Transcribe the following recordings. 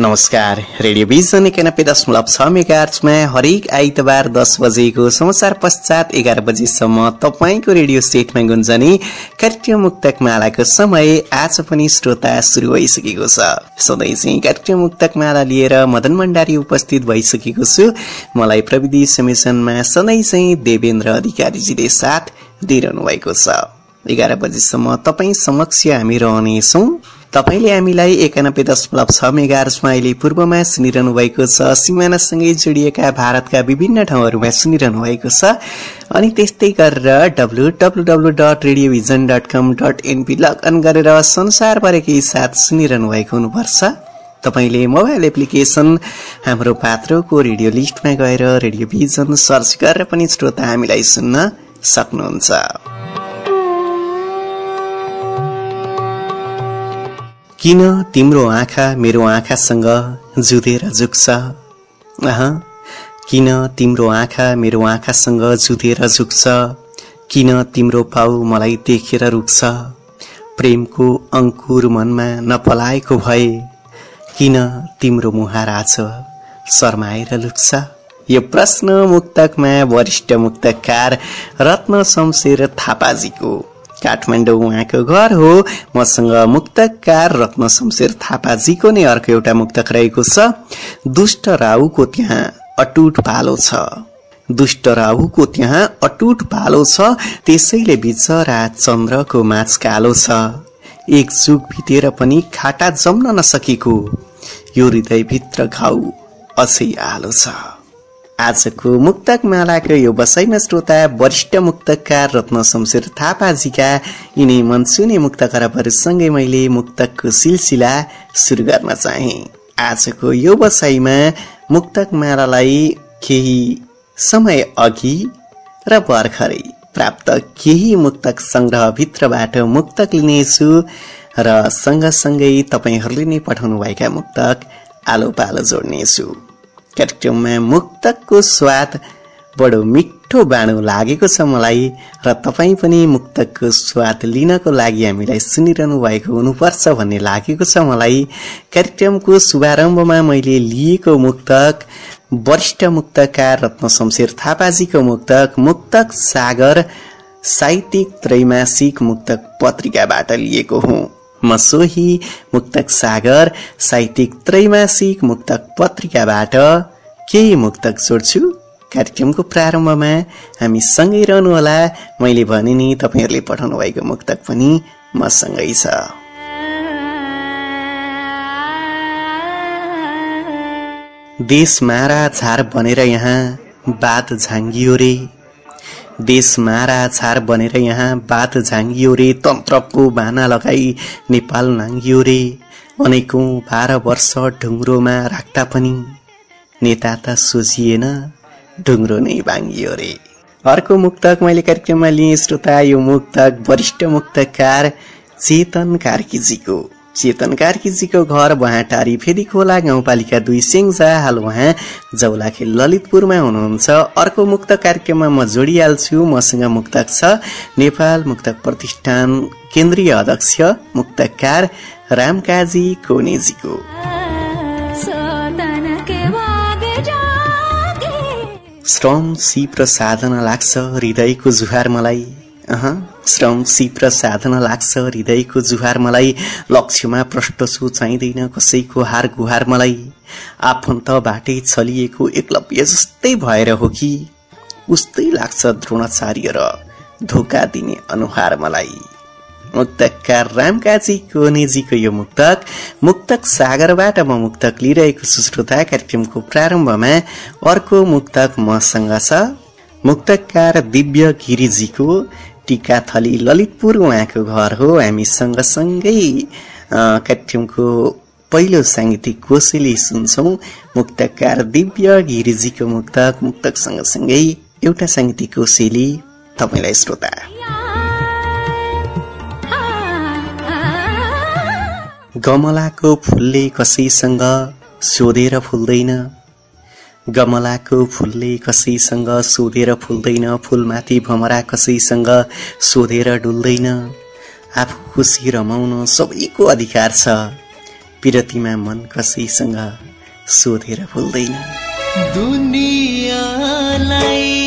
नमस्कार। Radio vision एकानब्बे दशमलव छ मेगार्चमा हरेक आइतबार दस बजेको समाचार पश्चात एघार बजेसम्म तपाईँको रेडियो सेटमा गुन्जने कार्यक्रम मुक्तक मालाको समय आज पनि श्रोता शुरू भइसकेको छ। सधैँ चाहिँ कार्यक्रम मुक्तक माला लिएर मदन भण्डारी उपस्थित भइसकेको छु। मलाई प्रविधि समेसनमा सधैँ चाहिँ देवेन्द्र अधिकारीजीले साथ दिइरहनु भएको छ। एघार बजीसम्म तपाईँ समक्ष हामी रहनेछौ। तपाईँले हामीलाई एकानब्बे दशमलव छ मेगार्समा अहिले पूर्वमा सुनिरहनु भएको छ। सिमानासँगै जोडिएका भारतका विभिन्न ठाउँहरूमा सुनिरहनु भएको छ। अनि त्यस्तै गरेर W W W dot log on गरेर साथ सुनिरहनु भएको हुनुपर्छ। तपाईँले मोबाइल एप्लिकेशन हाम्रो पात्रोको रेडियो लिस्टमा गएर रेडियो भिजन सर्च गरेर पनि श्रोता हामीलाई सुन्न सक्नुहुन्छ। किन तिम्रो आँखा मेरो आँखासँग जुधेर झुक्छ अह किन तिम्रो आँखा मेरो आँखासँग जुधेर झुक्छ किन तिम्रो पाउ मलाई देखेर रुक्छ? प्रेमको अङ्कुर मनमा नपलाएको भए किन तिम्रो मुहार आज शर्माएर लुक्छ? यो प्रश्न मुक्तकमा वरिष्ठ मुक्तकार रत्न शमशेर थापाजीको काठमाडौँ उहाँको घर हो। मसँग मुक्तकार रत्न शमशेर थापाजीको नै अर्को एउटा मुक्तक रहेको छ। दुष्ट राहुको त्यहाँ अटुट पालो छ। दुष्ट राहुको त्यहाँ अटुट पालो छ। त्यसैले बिचरा चन्द्रको माझ कालो छ। एक जुग बितेर पनि खाटा जम्न नसकेको। यो हृदयभित्र घाउ अझै आलो छ। आजको मुक्तक मालाको यो बसाइमा श्रोता वरिष्ठ मुक्तकार रत्न शमशेर थापाजीका यिनै मनसुने मुक्त खराबहरूसँगै मैले मुक्तकको सिलसिला सुरु गर्न चाहे। आजको यो बसाइमा मुक्तक मालालाई केही समय अघि र भर्खरै प्राप्त केही मुक्तक संग्रहभित्रबाट मुक्तक लिनेछु र सँगसँगै तपाईँहरूले नै पठाउनुभएका मुक्तक आलो पालो जोड्नेछु। कार्यक्रममा मुक्तकको स्वाद बडो मिठो बाणो लागेको छ मलाई र तपाईँ पनि मुक्तकको स्वाद लिनको लागि हामीलाई सुनिरहनु भएको हुनुपर्छ भन्ने लागेको छ मलाई कार्यक्रमको शुभारम्भमा मैले लिएको मुक्तक वरिष्ठ मुक्तकार रत्न शमशेर थापाजीको मुक्तक मुक्तक सागर साहित्यिक त्रैमासिक मुक्तक पत्रिकाबाट लिएको हुँ म सोही मुक्तक सागर साहित्यिक त्रैमासिक मुक्तक पत्रिकाबाट केही मुक्तक जोड्छु। कार्यक्रमको प्रारम्भमा हामी सँगै रहनुहोला। मैले भने नि तपाईँहरूले पठाउनु भएको मुक्तक पनि मसँगै छ। देश मारा झार बनेर यहाँ बात झाङ्गियो रे। देश मारा छार बनेर यहाँ बात झाङ्गियो रे तन्त्रको बाना लगाई नेपाल नाङ्गियो रे। अनेकौं बाह्र वर्ष ढुङ्ग्रोमा राख्दा पनि। नेता त सोचिएन ढुङ्ग्रो नै भाङ्गियो रे। अर्को मुक्तक मैले कार्यक्रममा लिएँ श्रोता यो मुक्तक वरिष्ठ मुक्तकार चेतन कार्कीजीको। चेतन कार्कीजीको घर बहाटारी फेदी खोला गाउँपालिका दुई सेङ्जा हाल उहाँ जौलाखेल ललितपुरमा हुनुहुन्छ। अर्को मुक्त कार्यक्रममा म जोडिहाल्छु। मसँग मुक्तक छ नेपाल मुक्तक प्रतिष्ठान केन्द्रीय अध्यक्ष मुक्तकार रामकाजी कोनेजीको। श्रम सिप र साधना लाग्छ। हृदयको जुहार मलाई। श्रम सिप र साधना लाग्छ हृदयको जुहार मलाई लक्ष्यमा प्रष्ट छु चाहिँदैन कसैको हार गुहार मलाई। आफन्त बाटै छलिएको एकलव्य जस्तै भएर हो कि? उस्तै लाग्छ द्रोणाचार्य र धोका दिने अनुहार मलाई। मुक्तकार रामकाजीको निजीको यो मुक्तक मुक्तक सागरबाट म मुक्तक लिइरहेको छु श्रोता कार्यक्रमको प्रारम्भमा। अर्को मुक्तक मसँग छ। मुक्तकार दिव्य गिरिजीको टिकाथली ललितपुर उहाँको घर हो। हामी सँगसँगै कार्यक्रमको पहिलो साङ्गीतिक कोसेली सुन्छौ। मुक्तकार दिव्य गिरिजीको मुक्तक मुक्तक सँगसँगै एउटा साङ्गीतिक कोसेली तपाईँलाई श्रोता। गमलाको फुलले कसैसँग सोधेर फुल्दैन। गमलाको फुलले कसैसँग सोधेर फुल्दैन फुलमाथि भमरा कसैसँग सोधेर डुल्दैन। आफू खुसी रमाउन सबैको अधिकार छ। पिरतीमा मन कसैसँग सोधेर फुल्दैन। दुनियाँलाई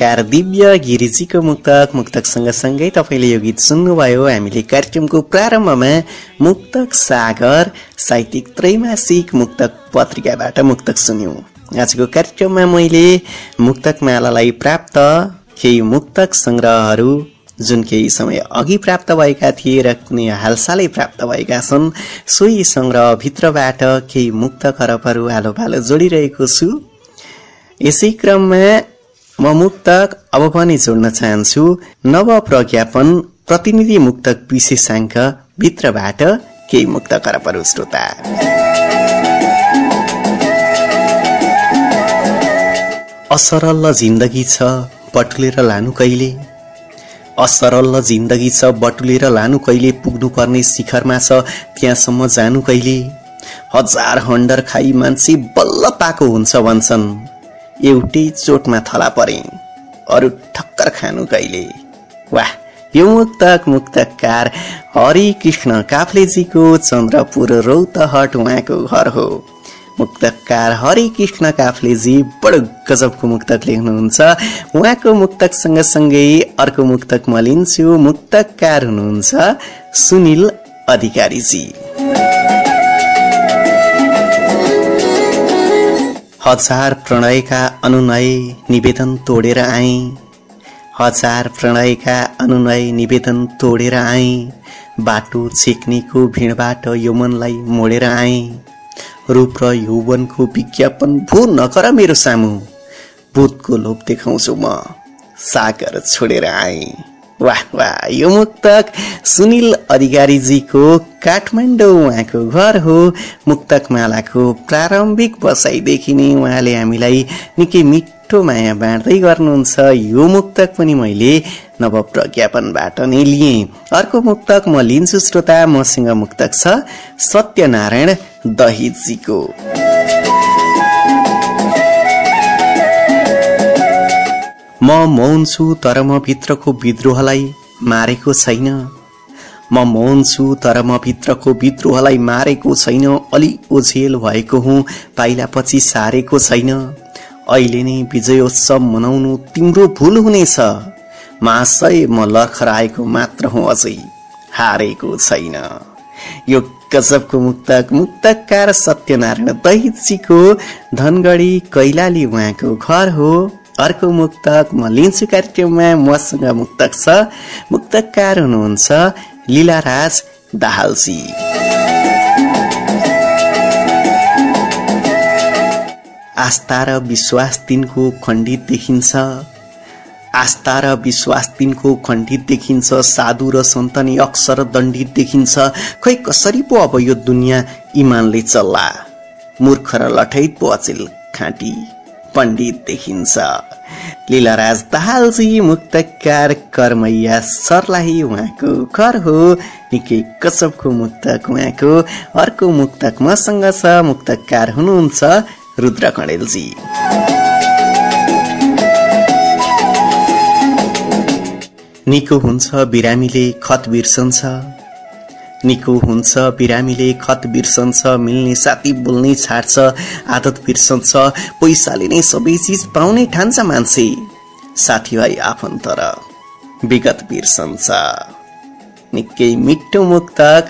मुक्तकार दिव्य गिरिजीको मुक्तक मुक्तक सँगसँगै तपाईँले यो गीत सुन्नुभयो। हामीले कार्यक्रमको प्रारम्भमा मुक्तक सागर साहित्यिक त्रैमासिक मुक्तक पत्रिकाबाट मुक्तक सुन्यौं। आजको कार्यक्रममा मैले मुक्तक मालालाई प्राप्त केही मुक्तक संग्रहहरू जुन केही समय अघि प्राप्त भएका थिए र कुनै हालसालै प्राप्त भएका छन् सोही संग्रहभित्रबाट केही मुक्त खरबहरू आलो पालो जोडिरहेको छु। यसै क्रममा म मुक्तक अब पनि जोड्न चाहन्छु नव प्रज्ञापन प्रतिनिधि मुक्तक विशेषाङ्क भित्रबाट केही मुक्त करपहरू श्रोता। असरल जिन्दगी छ बटुलेर लानु कहिले? असरल जिन्दगी छ बटुलेर लानु कहिले? पुग्नु पर्ने शिखरमा छ त्यहाँसम्म जानु कहिले? हजार हन्डर खाई मान्छे बल्ल पाएको हुन्छ भन्छन्। एउटै चोटमा थला परे। अरू ठक्कर खानु कहिले? वाह यो मुक्तक मुक्तकार हरि कृष्ण काफ्लेजीको चन्द्रपुर रौतहट उहाँको घर हो। मुक्तकार हरि कृष्ण काफ्लेजी बडो गजबको मुक्तक लेख्नुहुन्छ उहाँको मुक्तक सँगसँगै अर्को मुक्तक म लिन्छु मुक्तकार हुनुहुन्छ सुनिल अधिकारीजी। हजार प्रणयका अनुनय निवेदन तोडेर आए। हजार प्रणयका अनुनय निवेदन तोडेर आए। बाटो छेक्नेको भिडबाट यो मनलाई मोडेर आए। रूप र यौवनको विज्ञापन भू नकर मेरो सामु। भूतको लोभ देखाउँछु म। सागर छोडेर आए। वाह वाह यो मुक्तक। सुनिल अधिकारीजीको काठमाडौँ उहाँको घर हो मुक्तक मालाको प्रारम्भिक बसाइदेखि नै उहाँले हामीलाई निकै मिठो माया बाँड्दै गर्नुहुन्छ। यो मुक्तक पनि मैले नवप्रज्ञापनबाट नै लिएँ। अर्को मुक्तक म लिन्छु श्रोता मसँग मुक्तक छ सत्यनारायण दहितजीको। म मौन छु तर म भित्रको विद्रोहलाई मारेको छैन। म मौन छु तर म भित्रको विद्रोहलाई मारेको छैन अलि ओझेल भएको हुँ पाइलापछि सारेको छैन। अहिले नै विजयोत्सव मनाउनु तिम्रो भुल हुनेछ। महाशय म लर्खराएको मात्र हुँ अझै हारेको छैन। यो गजबको मुक्तक मुक्तकार सत्यनारायण दैतजीको धनगढी कैलाली उहाँको घर हो। अर्को मुक्तक म लिन्छु कार्यक्रममा मसँग मुक्तक छ। मुक्तकार हुनुहुन्छ लीलाराज दाहालसी आस्था र विश्वास तिनको खण्डित देखिन्छ आस्था र विश्वास तिनको खण्डित देखिन्छ साधु र सन्तनी अक्सर दण्डित देखिन्छ खै कसरी पो अब यो दुनियाँ इमानले चल्ला मूर्ख र लठैत पो अचेल खाँटी पण्डित देखिन्छ लीलाराज दाहालजी मुक्तकार कर्मैया सर्लाही उहाँको घर हो। निकै कसबको मुक्तक उहाँको अर्को मुक्तक मसँग छ मुक्तकार हुनुहुन्छ रुद्र कणेलजी। निको हुन्छ बिरामीले खत बिर्सन्छ। निको हुन्छ बिरामीले खत बिर्सन्छ मिल्ने साथी बोल्नै छाड्छ आदत बिर्सन्छ पैसाले नै सबै चिज पाउने ठान्छ मान्छे। साथीभाइ आफन्त र विगत बिर्सन्छ। निकै मिठो मुक्तक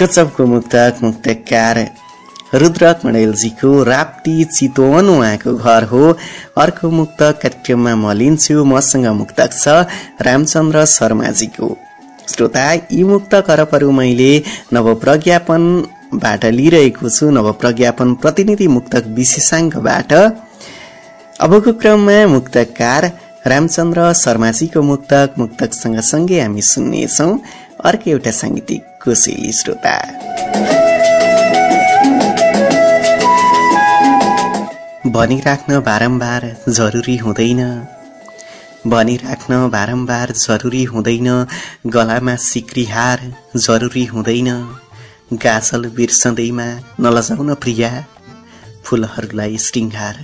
गजबको मुक्तक मुक्तकार रुद्र कणेलजीको राप्ती चितवन उहाँको घर हो। अर्को मुक्त कार्यक्रममा म लिन्छु मसँग मुक्तक छ रामचन्द्र शर्माजीको। श्रोता यी मुक्त करपहरू मैले नवप्रज्ञापनबाट लिइरहेको छु। नवप्रज्ञापन प्रतिनिधि मुक्तक विशेषाङ्कबाट अबको क्रममा मुक्तकार रामचन्द्र शर्माजीको मुक्तक मुक्तक सँगसँगै हामी सुन्नेछौ अर्को एउटा साङ्गीतिक कोसेली श्रोता। भनिराख्न बारम्बार जरुरी हुँदैन। भनिराख्न बारम्बार जरुरी हुँदैन गलामा सिक्रिहार जरुरी हुँदैन। गाछल बिर्सदैमा नलजाउन प्रिया फुलहरूलाई श्रृङ्गार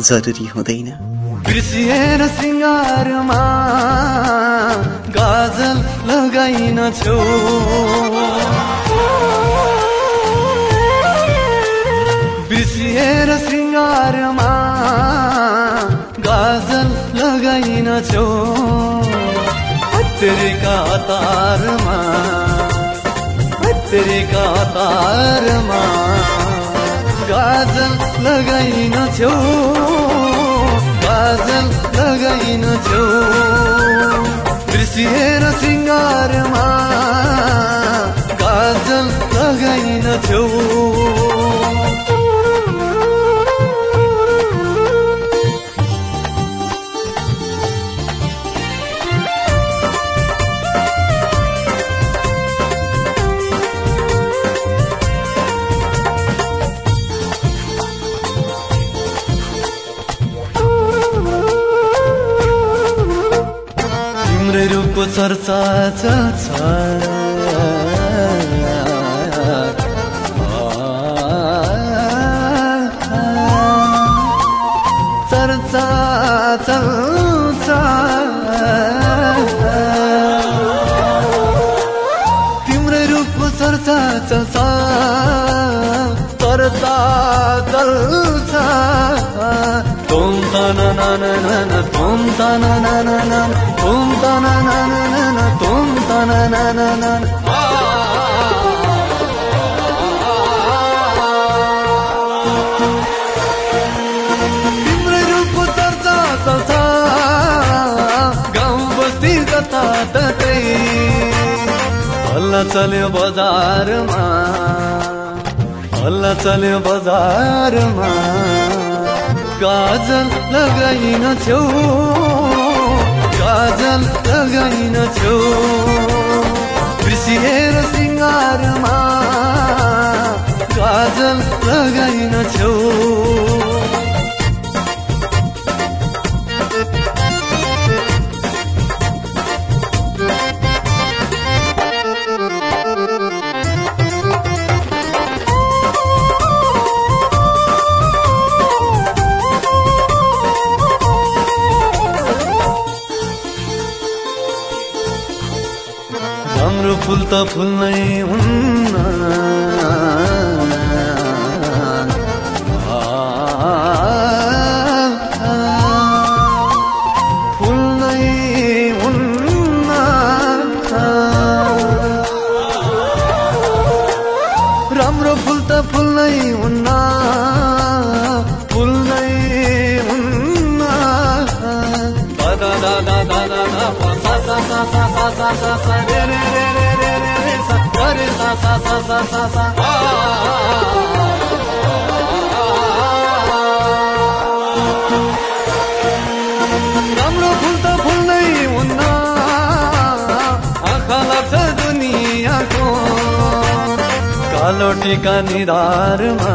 जरुरी हुँदैन। बिर्सिएर श्रृङ्गारमा गाजल लगाइन बिर्सिएर छैन छो? तेरिका तारमा तेरिका तारमा गाजल लगाइन छो? गाजल लगाइन छो? बिर्सिएर सिङ्गारमा गाजल लगाइन छो? 咋的咋咋咋？तन रूप चर्चा चल्छ गाउँ बस्ती जता ततै हल्ला चल्यो बजारमा हल्ला चल्यो बजारमा काजल लगाइन छौ काजल लगाइन छौ। बिर्सिएर सिङ्गारमा काजल लगाइन छौ। फुल त फुल नै हुन्न फुल नै हुन्ना राम्रो फुल त फुल नै हुन्न फुल नै हुन्ना सा सा सा सा सा सा राम्रो फुल त फुल्नै हुन्न। आँखा लाग्छ दुनियाँको। कालो टिका निधारमा।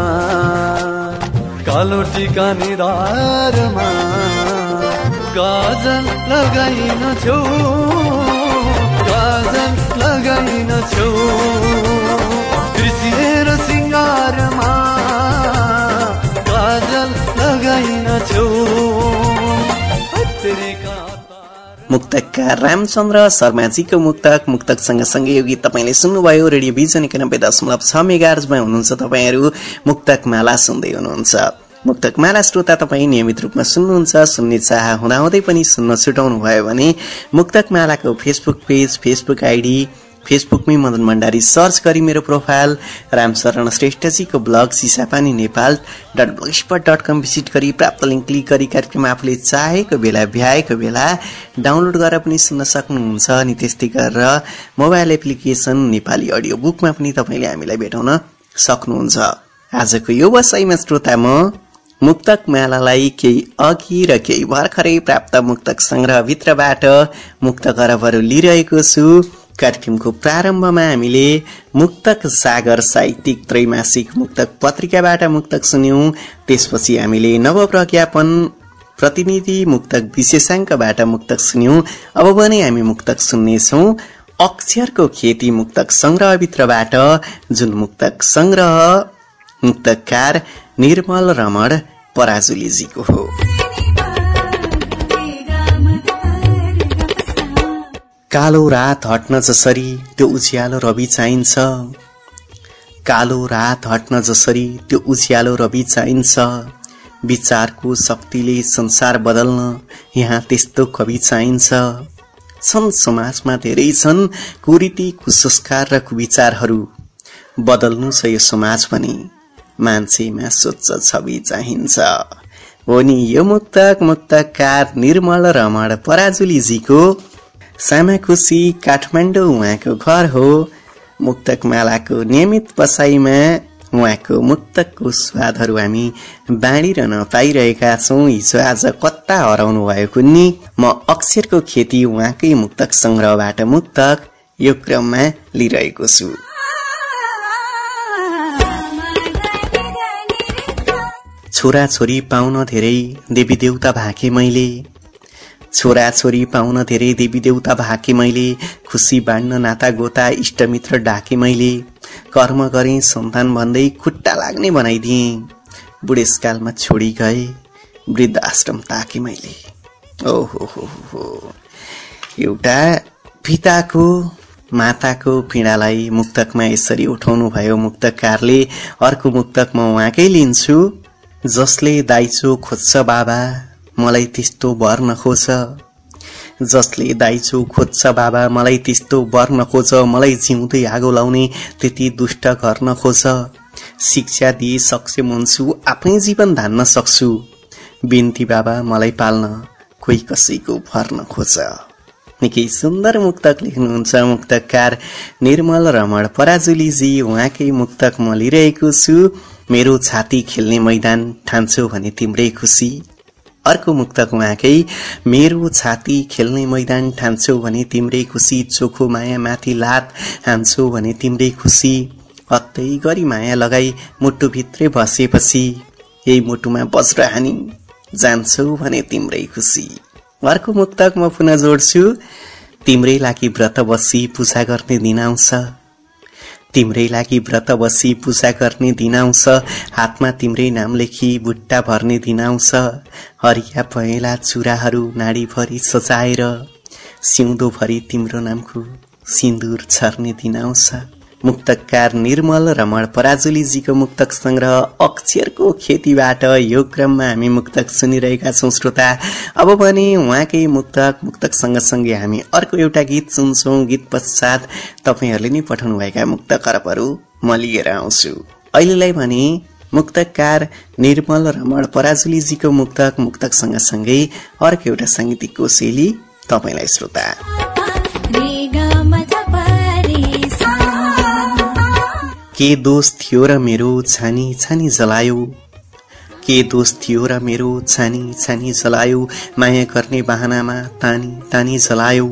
कालो टिका निधारमा। गाजल लगाइन छेउ गाजल लगाइन छेउ मुक्तकार रामचन्द्र शर्माजीको मुक्तक मुक्तक सँगसँगै यो गीत तपाईँले सुन्नुभयो। रेडियो भिजन एकानब्बे दशमलव छ मेगार्जमा हुनुहुन्छ तपाईँहरू। मुक्तक माला सुन्दै हुनुहुन्छ। मुक्तक माला श्रोता तपाईँ नियमित रूपमा सुन्नुहुन्छ सुन्ने चाह हुँदाहुँदै पनि सुन्न छुटाउनु भयो भने मुक्तक मालाको फेसबुक पेज फेसबुक आइडी फेसबुकमै मदन भण्डारी सर्च गरी मेरो profile Ramsharan श्रेष्ठजीको blog Sisapani Nepal dot blogspot dot com visit गरी प्राप्त लिङ्क क्लिक गरी कार्यक्रम आफूले चाहेको बेला भ्याएको बेला डाउनलोड गरेर पनि सुन्न सक्नुहुन्छ अनि त्यस्तै गरेर मोबाइल एप्लिकेसन नेपाली अडियो बुकमा पनि तपाईँले हामीलाई भेटाउन सक्नुहुन्छ। आजको यो वसाइमा श्रोता म मुक्तक मालालाई केही अघि र केही भर्खरै प्राप्त मुक्तक संग्रहभित्रबाट मुक्त गरबहरू लिइरहेको छु। कार्यक्रमको प्रारम्भमा हामीले मुक्तक सागर साहित्यिक त्रैमासिक मुक्तक पत्रिकाबाट मुक्तक सुन्यौं। त्यसपछि हामीले नवप्रज्ञापन प्रतिनिधि मुक्तक विशेषाङ्कबाट मुक्तक सुन्यौं। अब भने हामी मुक्तक सुन्नेछौं। अक्षरको खेती मुक्तक संग्रहभित्रबाट जुन मुक्तक संग्रह मुक्तकार निर्मल रमण पराजुलीजीको हो। कालो रात हट्न जसरी त्यो उज्यालो रवि चाहिन्छ। कालो रात हट्न जसरी त्यो उज्यालो रवि चाहिन्छ। विचारको शक्तिले संसार बदल्न यहाँ त्यस्तो कवि चाहिन्छ। छन् समाजमा धेरै छन् कुरीति कुसंस्कार र कुविचारहरू। बदल्नु छ यो समाज पनि। मान्छेमा स्वच्छ छवि चाहिन्छ। हो नि यो मुक्तक मुक्तकार निर्मल रमण पराजुलीजीको सामाखुसी काठमाडौँ उहाँको घर हो। मुक्तक मालाको नियमित बसाइमा उहाँको मुक्तकको स्वादहरू हामी बाँडिरहन पाइरहेका छौँ। हिजो आज कता हराउनु भयो कुन्नी। म अक्षरको खेती उहाँकै मुक्तक संग्रहबाट मुक्तक यो क्रममा लिइरहेको छु। छोरा छोरी पाउन धेरै। देवी देउता भाके मैले। छोरा छोरी पाउन धेरै देवी देउता भाके मैले खुसी बाँड्न नाता गोता इष्टमित्र डाके मैले। कर्म गरे सन्तान भन्दै खुट्टा लाग्ने बनाइदिए। बुढेसकालमा छोडी गए वृद्ध आश्रम ताके मैले। ओहो हो हो एउटा पिताको माताको पीडालाई मुक्तकमा यसरी उठाउनु भयो मुक्तकारले। अर्को मुक्तक म उहाँकै लिन्छु जसले दाइचो खोज्छ बाबा। मलाई त्यस्तो वर नखोज जसले दाइचो खोज्छ बाबा मलाई त्यस्तो वर नखोज मलाई जिउँदै आगो लाउने त्यति दुष्ट घर नखोज। शिक्षा दिए सक्षम हुन्छु आफ्नै जीवन धान्न सक्छु बिन्ती बाबा मलाई पाल्न कोही कसैको भर नखोज। निकै सुन्दर मुक्तक लेख्नुहुन्छ मुक्तकार निर्मल रमण। पराजुलीजी उहाँकै मुक्तक म लिइरहेको छु। मेरो छाती खेल्ने मैदान ठान्छौ भने तिम्रै खुसी। अर्को मुक्तक उहाँकै मेरो छाती खेल्ने मैदान ठान्छौ भने तिम्रै खुसी चोखो माया माथि लात हान्छौ भने तिम्रै खुसी। अत्तै गरी माया लगाई मुटुभित्रै बसेपछि। यही मुटुमा बज्र हानी जान्छौ भने तिम्रै खुसी। अर्को मुक्तक म पुनः जोड्छु तिम्रै लागि व्रत बसी पूजा गर्ने दिन आउँछ। तिम्रै लागि व्रत बसी पूजा गर्ने दिन आउँछ। हातमा तिम्रै नाम लेखी बुट्टा भर्ने दिन आउँछ। हरिया पहेँला चुराहरू नाडीभरि सजाएर सिउँदोभरि तिम्रो नामको सिन्दुर छर्ने दिन आउँछ। मुक्तकार निर्मल रमण पराजुलीजीको मुक्तक संग्रह अक्षरको खेतीबाट यो क्रममा हामी मुक्तक सुनिरहेका छौँ। श्रोता अब पनि उहाँकै मुक्तक मुक्तक सँगसँगै हामी अर्को एउटा गीत सुन्छौँ। गीत पश्चात तपाईँहरूले नै भएका मुक्त करपहरू म लिएर आउँछु। अहिलेलाई भने मुक्तकार निर्मल रमण पराजुलीजीको मुक्तक मुक्तक सँगसँगै अर्को एउटा साङ्गीतिक कोसेली तपाईँलाई श्रोता। के दोष थियो र मेरो छानी छानी जलायो? के दोष थियो र मेरो छानी छानी जलायो? माया गर्ने बाहनामा तानी तानी जलायो।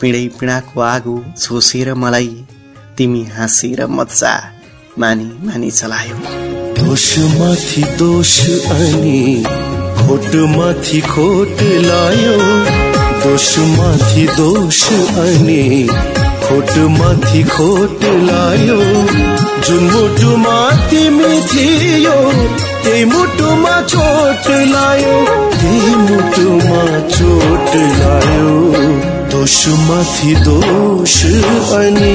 पिँडै पिँडाको आगो झोसेर मलाई तिमी हाँसेर मजा मानी मानी जलायो। दोष माथि दोष अनि खोट माथि खोट लायो। दोष माथि दोष अनि खोट माथि खोट लायो। जुन मुटुमा तिमी थियो त्यही मुटुमा चोट लायो। त्यही मुटुमा चोट लायो। दोष माथि दोष अनि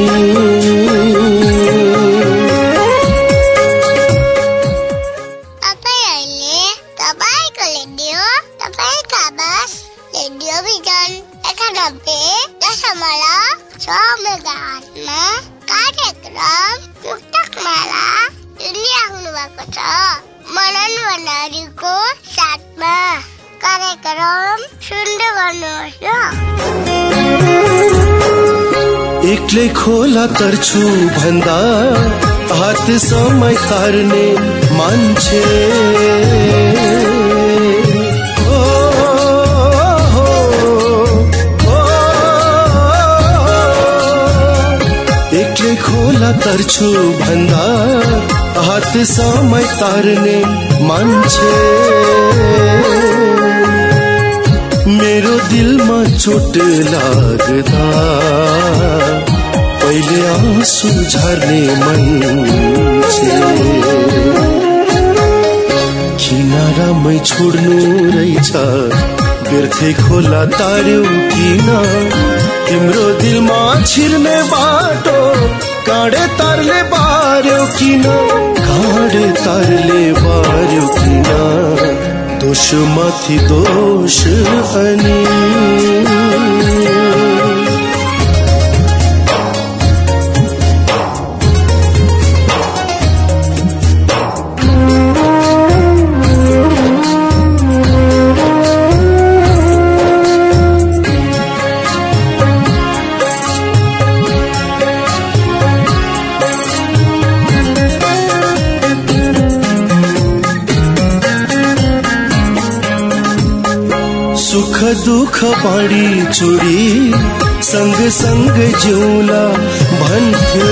ल एक्लै खोला तर्छु भन्दा हात समय तार्ने मान्छे। एक्लै खोला तर्छु भन्दा हात समय तार्ने मान्छे। मेरो दिलमा चोट लाग्दा पहिले आँसु झर्ने मान्छे? किनारामै छोड्नु रहेछ बिर्थे खोला तार्यौ किन? तिम्रो दिलमा छिर्ने बाटो काँडे तारले बार्यो किन? काँडे तारले बार्यो किन? दोष माथि दोष अनि दुःख बाँडी चुडी सँग सँग जिउला भन्थ्यो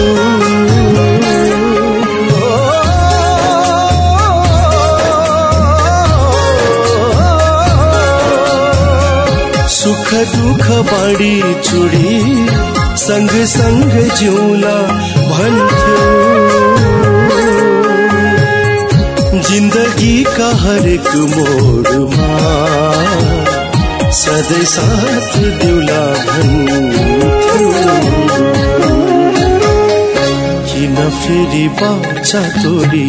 सुख दुःख बाँडी चुडी सँग सँग जिउला भन्थ्यो जिन्दगीका हरेक मोडमा सधैँ साथ दिउला भन्थ्यो किन फेरि बाचा तोडी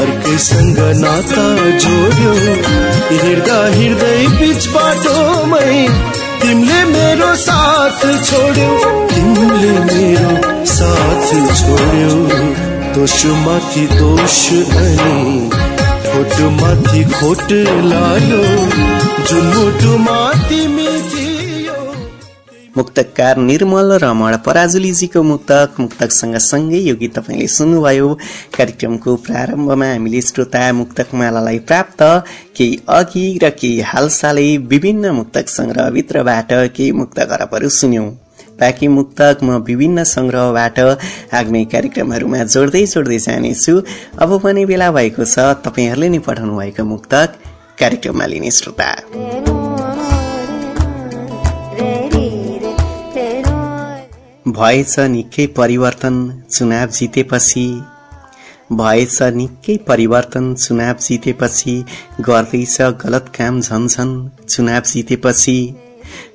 अर्कैसँग नाता जोड्यो? हिँड्दा हिँड्दै बिच बाटोमै तिमीले मेरो साथ छोड्यो। तिमीले मेरो साथ छोड्यो। दोषमाथि दोष अनि खोटमाथि खोट लायो जुन मुटुमा तिमी थियो मुक्तकार निर्मल रमण पराजुलीजीको मुक्तक मुक्तक सँगसँगै यो गीत तपाईँले सुन्नुभयो। कार्यक्रमको प्रारम्भमा हामीले श्रोता मुक्तक मालालाई प्राप्त केही अघि र केही हालसालै विभिन्न मुक्तक संग्रहभित्रबाट केही मुक्त खरबहरू सुन्यौं। बाँकी मुक्तक म विभिन्न संग्रहबाट आगामी कार्यक्रमहरूमा जोड्दै जोड्दै जानेछु। अब पनि बेला भएको छ तपाईँहरूले नै पठाउनु भएको मुक्तक कार्यक्रममा लिने श्रोता। भएछ निकै परिवर्तन चुनाव जितेपछि। भएछ निकै परिवर्तन चुनाव जितेपछि। गर्दैछ गलत काम झन्झन चुनाव जितेपछि।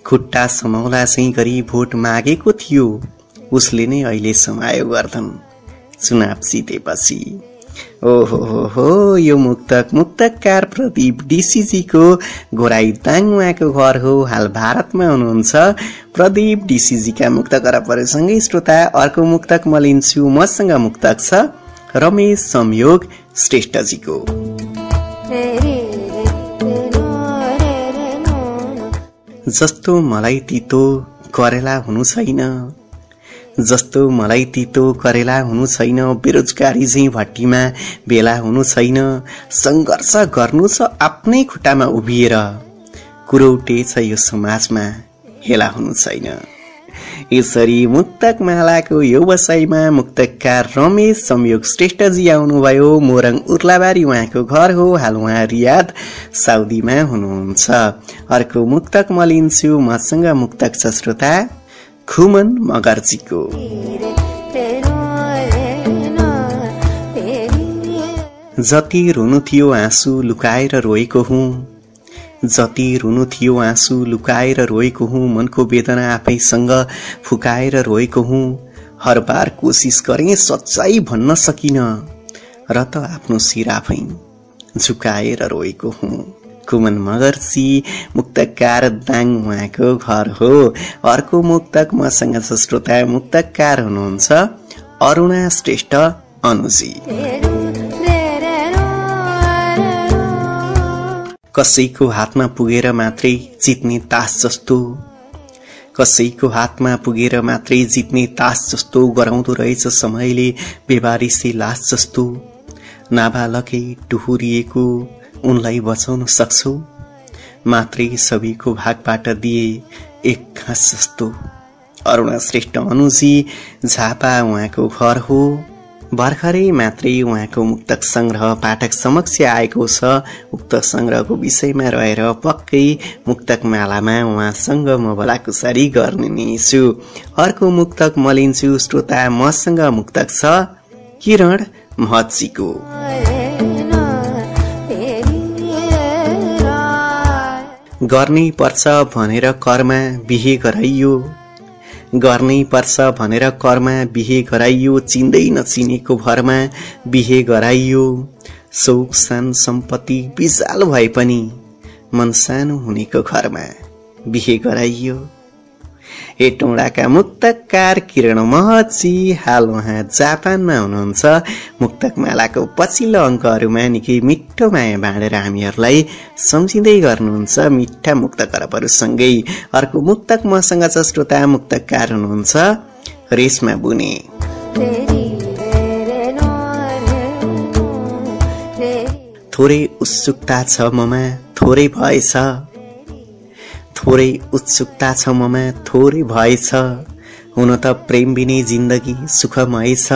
खुट्टा समाउला चाहिँ गरी भोट मागेको थियो। उसले नै अहिले समायो गर्दन। चुनाव जितेपछि। ओहो हो हो यो मुक्तक मुक्तकार प्रदीप डिसिजीको घोराई उहाँको घर हो। हाल भारतमा हुनुहुन्छ। प्रदीप डिसिजीका मुक्त करपहरूसँगै श्रोता अर्को मुक्तक म लिन्छु मसँग मुक्तक छ रमेश संयोग श्रेष्ठजीको। जस्तो मलाई तितो करेला हुनु छैन। जस्तो मलाई तितो करेला हुनु छैन बेरोजगारी चाहिँ भट्टीमा भेला हुनु छैन। सङ्घर्ष गर्नु छ आफ्नै खुट्टामा उभिएर। कुरौटे छ यो समाजमा हेला हुनु छैन। यसरी मुक्तक मालाको यो वसाईमा मुक्तकार रमेश संयोग श्रेष्ठजी आउनुभयो। मोरङ उर्लाबारी उहाँको घर हो। हाल उहाँ रियाद साउदीमा हुनुहुन्छ। अर्को मुक्तक म लिन्छु मसँग मुक्तक छ श्रोता खुमन मगर्जीको। जति रुनु थियो आँसु लुकाएर रोएको हुँ। जति रुनु थियो आँसु लुकाएर रोएको हुँ मनको वेदना आफैसँग फुकाएर रोएको हुँ। हर बार कोसिस गरे सच्चाई भन्न सकिन र त आफ्नो शिर आफै झुकाएर रोएको हुँ। कुमन मगर्सी मुक्तकार दाङ उहाँको घर हो। अर्को मुक्तक मसँग श्रोता मुक्तकार हुनुहुन्छ अरुणा श्रेष्ठ अनुजी। कसैको हातमा पुगेर मात्रै जित्ने तास जस्तो। कसैको हातमा पुगेर मात्रै जित्ने तास जस्तो गराउँदो रहेछ समयले बेबारिसे लास जस्तो। नाबालकै टुहुरिएको उनलाई बचाउन सक्छौ? मात्रै सबैको भागबाट दिए एक घाँस जस्तो। अरुणा श्रेष्ठ अनुजी झापा उहाँको घर हो। भर्खरै मात्रै उहाँको मुक्तक संग्रह पाठक समक्ष आएको छ। उक्त संग्रहको विषयमा रहेर पक्कै मुक्तक मालामा उहाँसँग म भलाकुसारी गर्ने नै छु। अर्को मुक्तक म लिन्छु श्रोता मसँग मुक्तक छ किरण महजीको गर्नै पर्छ भनेर कर्मा बिहे गराइयो। गर्नै पर्छ भनेर कर्मा बिहे गराइयो चिन्दै नचिनेको भरमा बिहे गराइयो। सौक सान सम्पत्ति विशाल भए पनि मन सानो हुनेको घरमा बिहे गराइयो। हेटौँडाका मुक्तकार किरण महजी हाल उहाँ जापानमा हुनुहुन्छ। मुक्तक मालाको पछिल्लो अङ्कहरूमा निकै मिठो माया बाँडेर हामीहरूलाई सम्झिँदै गर्नुहुन्छ मिठा मुक्त करपहरूसँगै। अर्को मुक्तक मसँग छ श्रोता मुक्तकार हुनुहुन्छ रेशमा बुने। थोरै उत्सुकता छ ममा थोरै भएछ थोरै उत्सुकता छ ममा थोरै भएछ हुन त प्रेम बिनै जिन्दगी सुखमय छ।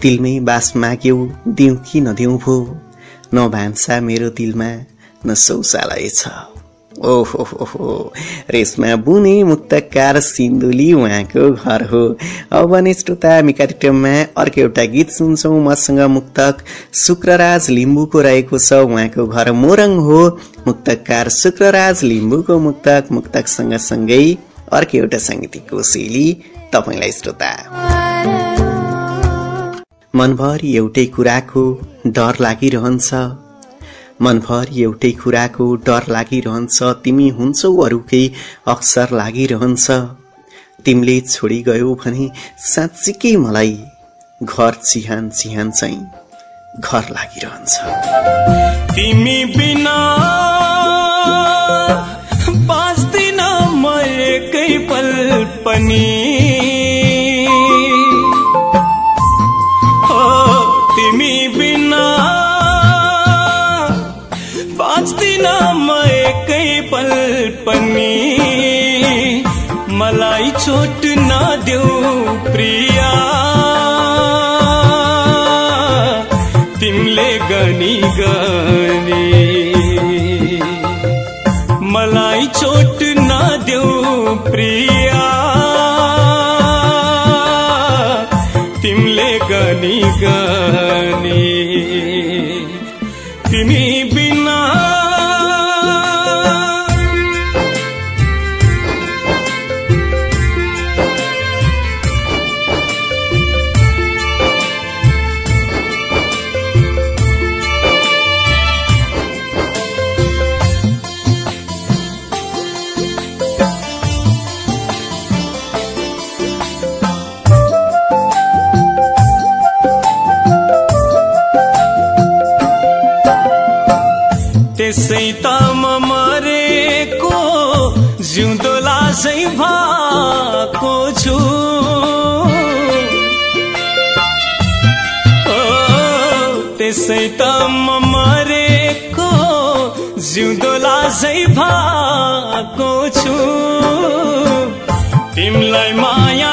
तिलमै बास माग्यौ दिउँ कि नदिउँ भो। न भान्सा मेरो दिलमा न शौचालय छ। ओहो रेसमा बुने मुक्तकार सिन्धुली उहाँको घर हो। अब भने श्रोता हामी कार्यक्रममा अर्को एउटा गीत सुन्छौँ। मसँग मुक्तक शुक्रराज लिम्बूको रहेको छ। उहाँको घर मोरङ हो। मुक्तकार शुक्रराज लिम्बूको मुक्तक। मुक्तक सँगसँगै अर्को एउटा साङ्गीतिक शैली। तपाईँलाई श्रोता। मनभरि एउटै कुराको डर लागिरहन्छ। मनभर एउटै कुराको डर लागिरहन्छ। तिमी हुन्छौ अरूकै अक्सर लागिरहन्छ। तिमीले छोडी गयो भने साँच्चीकै मलाई घर चिहान चिहान चाहिँ घर लागिरहन्छ। तिमी बिना पनि मलाई चोट नदेऊ प्रिया। तिमीले गनी गनी त्यसै त मरेको जिउँदो लासै भएको छु। तिमीलाई माया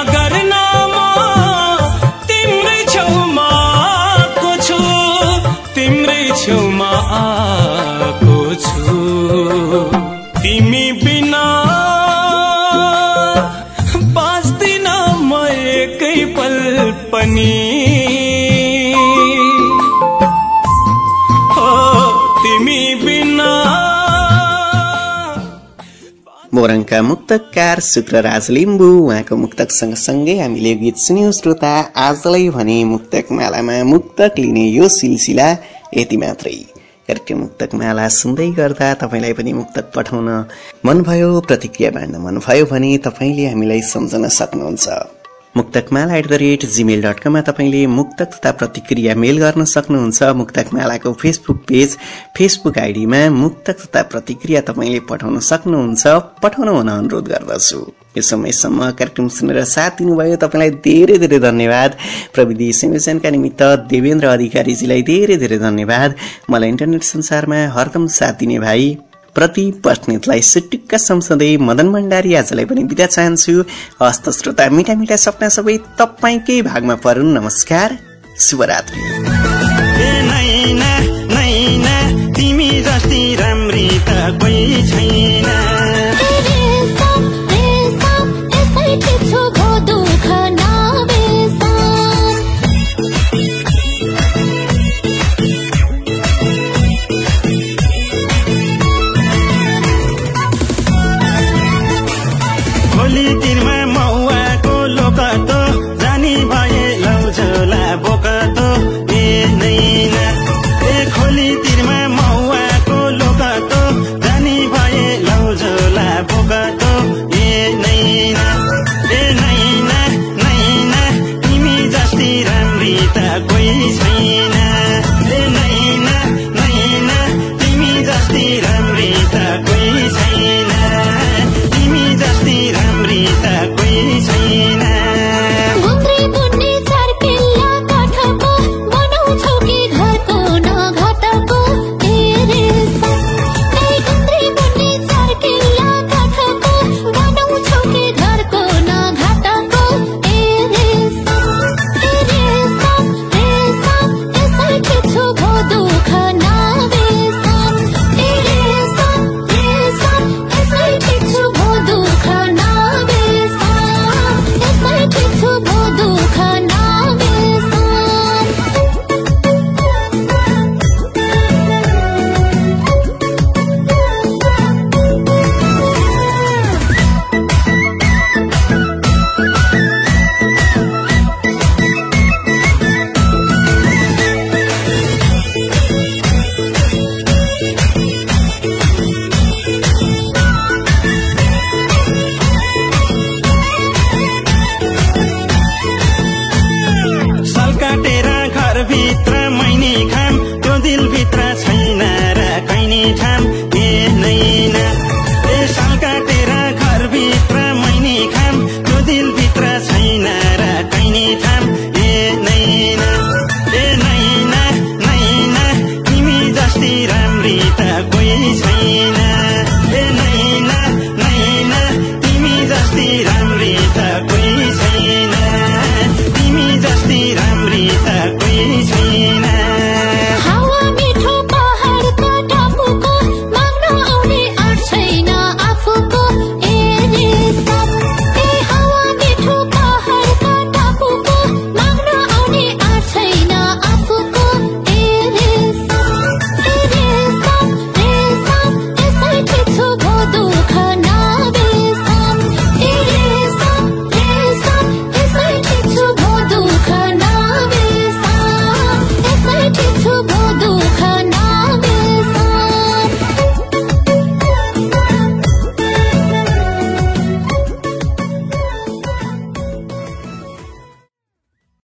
मोरङका मुक्तकार शुक्रराज लिम्बू उहाँको मुक्तक सँगसँगै हामीले गीत सुन्यौं। श्रोता आजलाई भने मुक्तक मालामा मुक्तक लिने यो सिलसिला यति मात्रै। कार्यक्रम मुक्तक माला सुन्दै गर्दा तपाईँलाई पनि मुक्तक पठाउन मनभयो प्रतिक्रिया बाँड्न मनभयो भने तपाईँले हामीलाई सम्झन सक्नुहुन्छ। Muktakmala at the rate Gmail dot कममा तपाईँले मुक्तक तथा प्रतिक्रिया मेल गर्न सक्नुहुन्छ। मुक्तकमालाको फेसबुक पेज फेसबुक आइडीमा मुक्तक तथा प्रतिक्रिया तपाईँले पठाउन सक्नुहुन्छ। पठाउन हुन अनुरोध गर्दछु। यो समयसम्म कार्यक्रम सुनेर साथ दिनुभयो तपाईँलाई धेरै धेरै धन्यवाद। प्रविधि संयोजनका निमित्त देवेन्द्र अधिकारीजीलाई धेरै धेरै धन्यवाद। मलाई इन्टरनेट संसारमा हरदम साथ दिने भाइ प्रति बस्नेतलाई सुटुक्क सम्झँदै मदन भण्डारी आजलाई पनि बिदा चाहन्छु। हस्त श्रोता मिठा मिठा सपना सबै तपाईँकै भागमा परुन्। नमस्कार शुभरात्रि। तिमी जस्ती राम्री त कोही छैन।